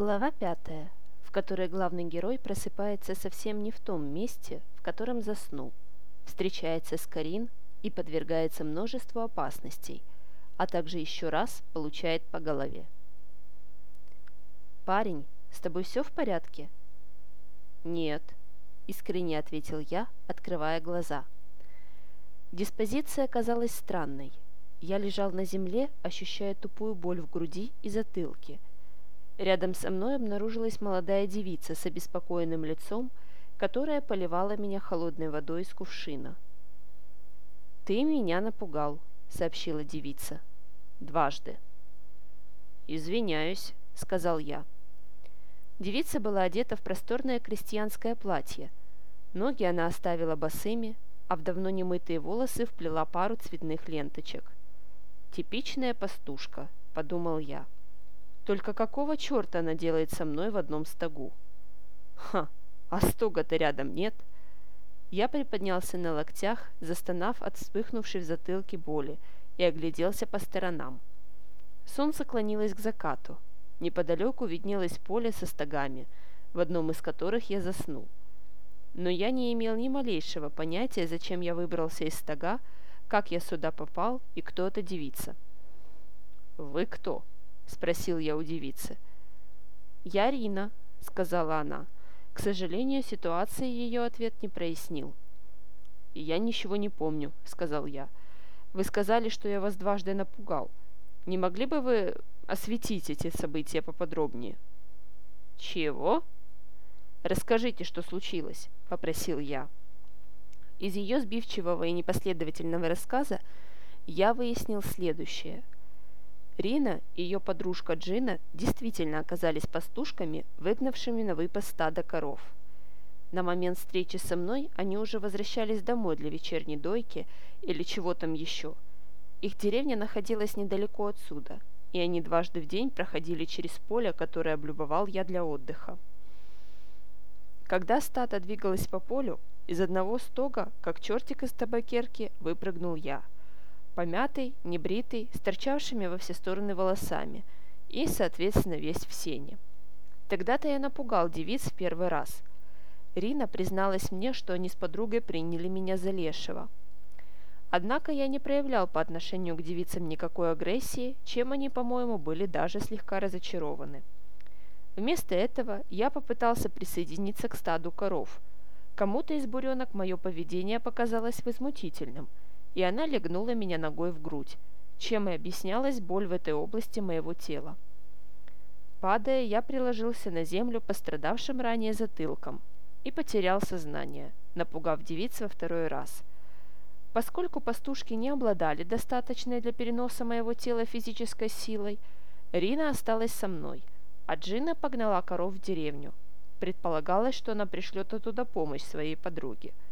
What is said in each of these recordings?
Глава пятая, в которой главный герой просыпается совсем не в том месте, в котором заснул, встречается с Карин и подвергается множеству опасностей, а также еще раз получает по голове. «Парень, с тобой все в порядке?» «Нет», — искренне ответил я, открывая глаза. Диспозиция казалась странной. Я лежал на земле, ощущая тупую боль в груди и затылке — Рядом со мной обнаружилась молодая девица с обеспокоенным лицом, которая поливала меня холодной водой из кувшина. «Ты меня напугал», — сообщила девица. «Дважды». «Извиняюсь», — сказал я. Девица была одета в просторное крестьянское платье. Ноги она оставила босыми, а в давно немытые волосы вплела пару цветных ленточек. «Типичная пастушка», — подумал я. Только какого черта она делает со мной в одном стогу? Ха, а стога-то рядом нет. Я приподнялся на локтях, застонав от вспыхнувшей в затылке боли, и огляделся по сторонам. Солнце клонилось к закату. Неподалеку виднелось поле со стогами, в одном из которых я заснул. Но я не имел ни малейшего понятия, зачем я выбрался из стога, как я сюда попал и кто эта девица. «Вы кто?» Спросил я у девицы. «Я Рина», — сказала она. К сожалению, ситуации ее ответ не прояснил. «Я ничего не помню», — сказал я. «Вы сказали, что я вас дважды напугал. Не могли бы вы осветить эти события поподробнее?» «Чего?» «Расскажите, что случилось», — попросил я. Из ее сбивчивого и непоследовательного рассказа я выяснил следующее — Рина и ее подружка Джина действительно оказались пастушками, выгнавшими на выпас стада коров. На момент встречи со мной они уже возвращались домой для вечерней дойки или чего там еще. Их деревня находилась недалеко отсюда, и они дважды в день проходили через поле, которое облюбовал я для отдыха. Когда стадо двигалось по полю, из одного стога, как чертик из табакерки, выпрыгнул я – помятый, небритый, с торчавшими во все стороны волосами и, соответственно, весь в сене. Тогда-то я напугал девиц в первый раз. Рина призналась мне, что они с подругой приняли меня за лешего. Однако я не проявлял по отношению к девицам никакой агрессии, чем они, по-моему, были даже слегка разочарованы. Вместо этого я попытался присоединиться к стаду коров. Кому-то из буренок мое поведение показалось возмутительным – и она легнула меня ногой в грудь, чем и объяснялась боль в этой области моего тела. Падая, я приложился на землю пострадавшим ранее затылком и потерял сознание, напугав девиц во второй раз. Поскольку пастушки не обладали достаточной для переноса моего тела физической силой, Рина осталась со мной, а Джина погнала коров в деревню. Предполагалось, что она пришлет оттуда помощь своей подруге –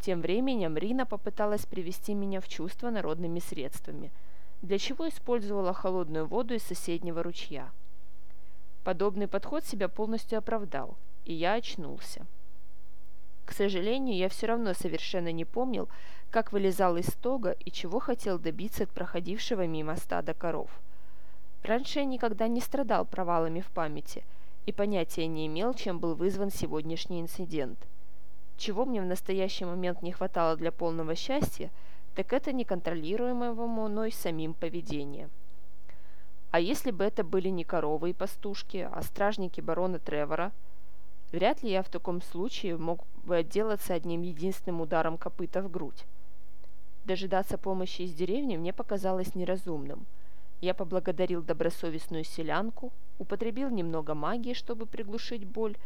тем временем Рина попыталась привести меня в чувство народными средствами, для чего использовала холодную воду из соседнего ручья. Подобный подход себя полностью оправдал, и я очнулся. К сожалению, я все равно совершенно не помнил, как вылезал из стога и чего хотел добиться от проходившего мимо стада коров. Раньше я никогда не страдал провалами в памяти и понятия не имел, чем был вызван сегодняшний инцидент – чего мне в настоящий момент не хватало для полного счастья, так это неконтролируемого мной самим поведения. А если бы это были не коровы и пастушки, а стражники барона Тревора, вряд ли я в таком случае мог бы отделаться одним единственным ударом копыта в грудь. Дожидаться помощи из деревни мне показалось неразумным. Я поблагодарил добросовестную селянку, употребил немного магии, чтобы приглушить боль,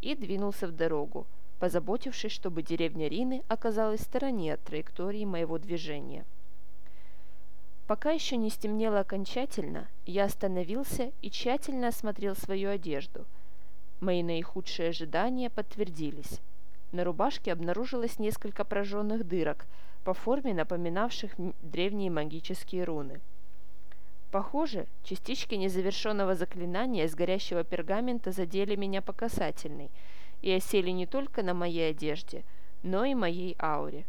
и двинулся в дорогу – позаботившись, чтобы деревня Рины оказалась в стороне от траектории моего движения. Пока еще не стемнело окончательно, я остановился и тщательно осмотрел свою одежду. Мои наихудшие ожидания подтвердились. На рубашке обнаружилось несколько прожженных дырок, по форме напоминавших древние магические руны. Похоже, частички незавершенного заклинания из горящего пергамента задели меня по касательной – и осели не только на моей одежде, но и моей ауре.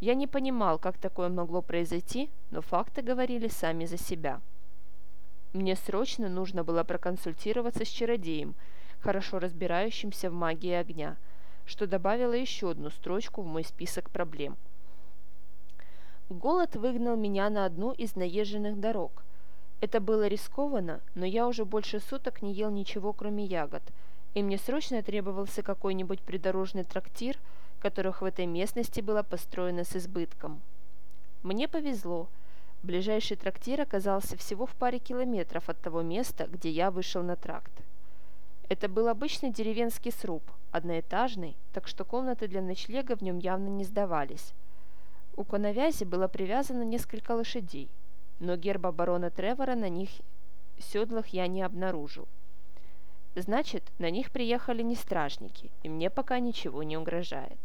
Я не понимал, как такое могло произойти, но факты говорили сами за себя. Мне срочно нужно было проконсультироваться с чародеем, хорошо разбирающимся в магии огня, что добавило еще одну строчку в мой список проблем. Голод выгнал меня на одну из наезженных дорог. Это было рискованно, но я уже больше суток не ел ничего, кроме ягод, и мне срочно требовался какой-нибудь придорожный трактир, которых в этой местности было построено с избытком. Мне повезло – Ближайший трактир оказался всего в паре километров от того места, где я вышел на тракт. Это был обычный деревенский сруб, одноэтажный, так что комнаты для ночлега в нем явно не сдавались. У коновязи было привязано несколько лошадей, но герба барона Тревора на них седлах я не обнаружил. Значит, на них приехали не стражники, и мне пока ничего не угрожает.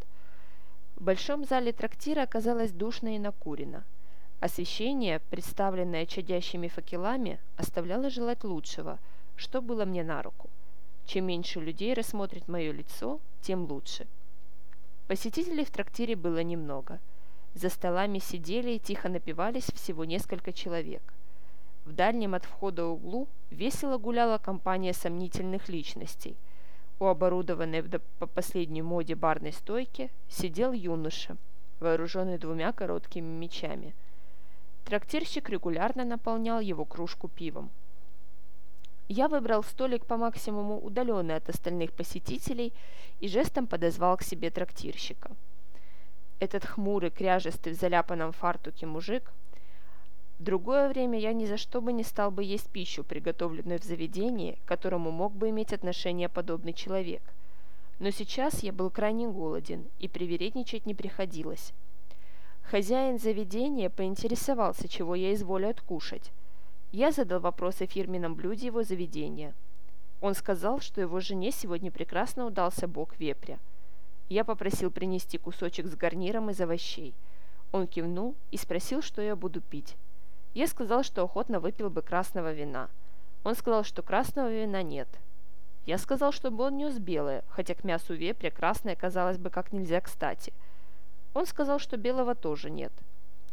В большом зале трактира оказалось душно и накурено – Освещение, представленное чадящими факелами, оставляло желать лучшего, что было мне на руку. Чем меньше людей рассмотрит мое лицо, тем лучше. Посетителей в трактире было немного. За столами сидели и тихо напивались всего несколько человек. В дальнем от входа углу весело гуляла компания сомнительных личностей. У оборудованной по последней моде барной стойки сидел юноша, вооруженный двумя короткими мечами – Трактирщик регулярно наполнял его кружку пивом. Я выбрал столик по максимуму удаленный от остальных посетителей и жестом подозвал к себе трактирщика. Этот хмурый, кряжестый в заляпанном фартуке мужик в другое время я ни за что бы не стал бы есть пищу, приготовленную в заведении, к которому мог бы иметь отношение подобный человек. Но сейчас я был крайне голоден, и привередничать не приходилось. Хозяин заведения поинтересовался, чего я изволю откушать. Я задал вопрос о фирменном блюде его заведения. Он сказал, что его жене сегодня прекрасно удался бок вепря. Я попросил принести кусочек с гарниром из овощей. Он кивнул и спросил, что я буду пить. Я сказал, что охотно выпил бы красного вина. Он сказал, что красного вина нет. Я сказал, чтобы он нес белое, хотя к мясу вепря красное казалось бы как нельзя кстати – он сказал, что белого тоже нет.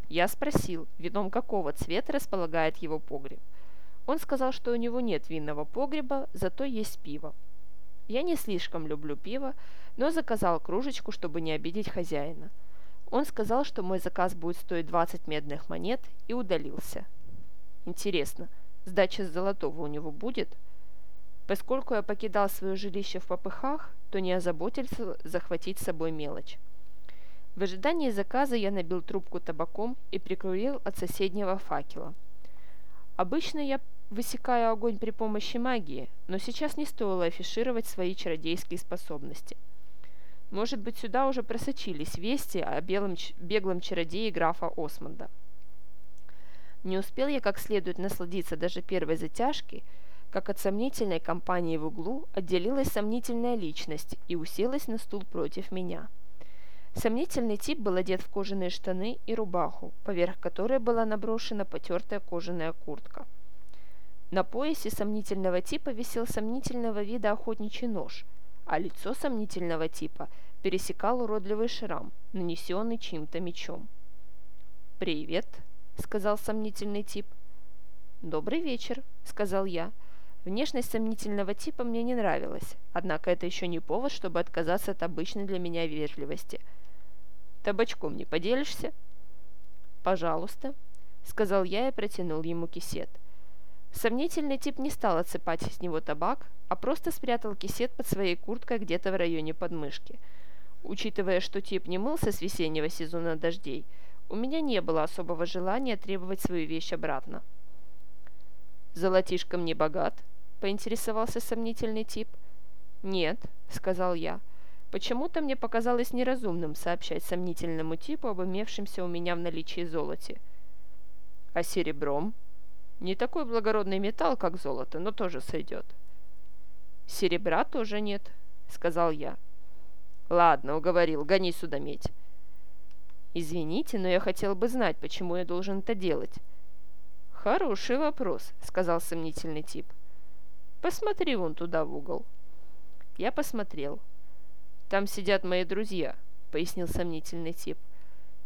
Я спросил, вином какого цвета располагает его погреб. Он сказал, что у него нет винного погреба, зато есть пиво. Я не слишком люблю пиво, но заказал кружечку, чтобы не обидеть хозяина. Он сказал, что мой заказ будет стоить 20 медных монет, и удалился. Интересно, сдача с золотого у него будет? Поскольку я покидал свое жилище в попыхах, то не озаботился захватить с собой мелочь. В ожидании заказа я набил трубку табаком и прикурил от соседнего факела. Обычно я высекаю огонь при помощи магии, но сейчас не стоило афишировать свои чародейские способности. Может быть, сюда уже просочились вести о белом, беглом чародее графа Осмонда. Не успел я как следует насладиться даже первой затяжки, как от сомнительной компании в углу отделилась сомнительная личность и уселась на стул против меня – Сомнительный тип был одет в кожаные штаны и рубаху, поверх которой была наброшена потертая кожаная куртка. На поясе сомнительного типа висел сомнительного вида охотничий нож, а лицо сомнительного типа пересекал уродливый шрам, нанесенный чьим-то мечом. «Привет», — сказал сомнительный тип. «Добрый вечер», — сказал я. Внешность сомнительного типа мне не нравилась, однако это еще не повод, чтобы отказаться от обычной для меня вежливости — Табачком не поделишься?» «Пожалуйста», — сказал я и протянул ему кисет. Сомнительный тип не стал отсыпать с него табак, а просто спрятал кисет под своей курткой где-то в районе подмышки. Учитывая, что тип не мылся с весеннего сезона дождей, у меня не было особого желания требовать свою вещь обратно. «Золотишком не богат?» – поинтересовался сомнительный тип. «Нет», – сказал я, – Почему-то мне показалось неразумным сообщать сомнительному типу об имевшемся у меня в наличии золоте. А серебром? Не такой благородный металл, как золото, но тоже сойдет. Серебра тоже нет, сказал я. Ладно, уговорил, гони сюда медь. Извините, но я хотел бы знать, почему я должен это делать. Хороший вопрос, сказал сомнительный тип. Посмотри вон туда в угол. Я посмотрел. Там сидят мои друзья», — пояснил сомнительный тип.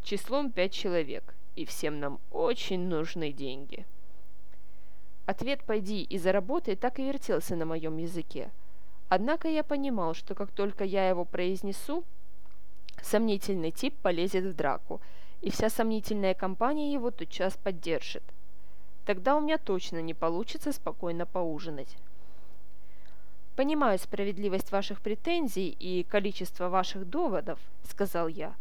«Числом пять человек, и всем нам очень нужны деньги». Ответ «пойди и заработай» так и вертелся на моем языке. Однако я понимал, что как только я его произнесу, сомнительный тип полезет в драку, и вся сомнительная компания его тотчас поддержит. Тогда у меня точно не получится спокойно поужинать. «Понимаю справедливость ваших претензий и количество ваших доводов», — сказал я.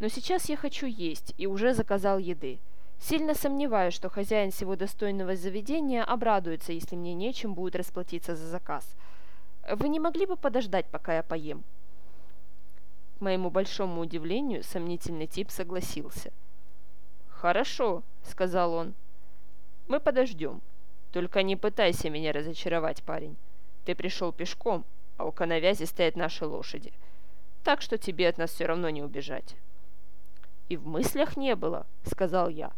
«Но сейчас я хочу есть и уже заказал еды. Сильно сомневаюсь, что хозяин всего достойного заведения обрадуется, если мне нечем будет расплатиться за заказ. Вы не могли бы подождать, пока я поем?» К моему большому удивлению, сомнительный тип согласился. «Хорошо», — сказал он. «Мы подождем. Только не пытайся меня разочаровать, парень. Ты пришел пешком, а у коновязи стоят наши лошади. Так что тебе от нас все равно не убежать». «И в мыслях не было», — сказал я.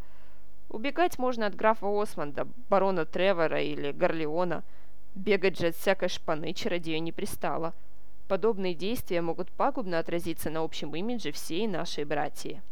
«Убегать можно от графа Осмонда, барона Тревора или Горлеона. Бегать же от всякой шпаны чародею не пристало». Подобные действия могут пагубно отразиться на общем имидже всей нашей братьи.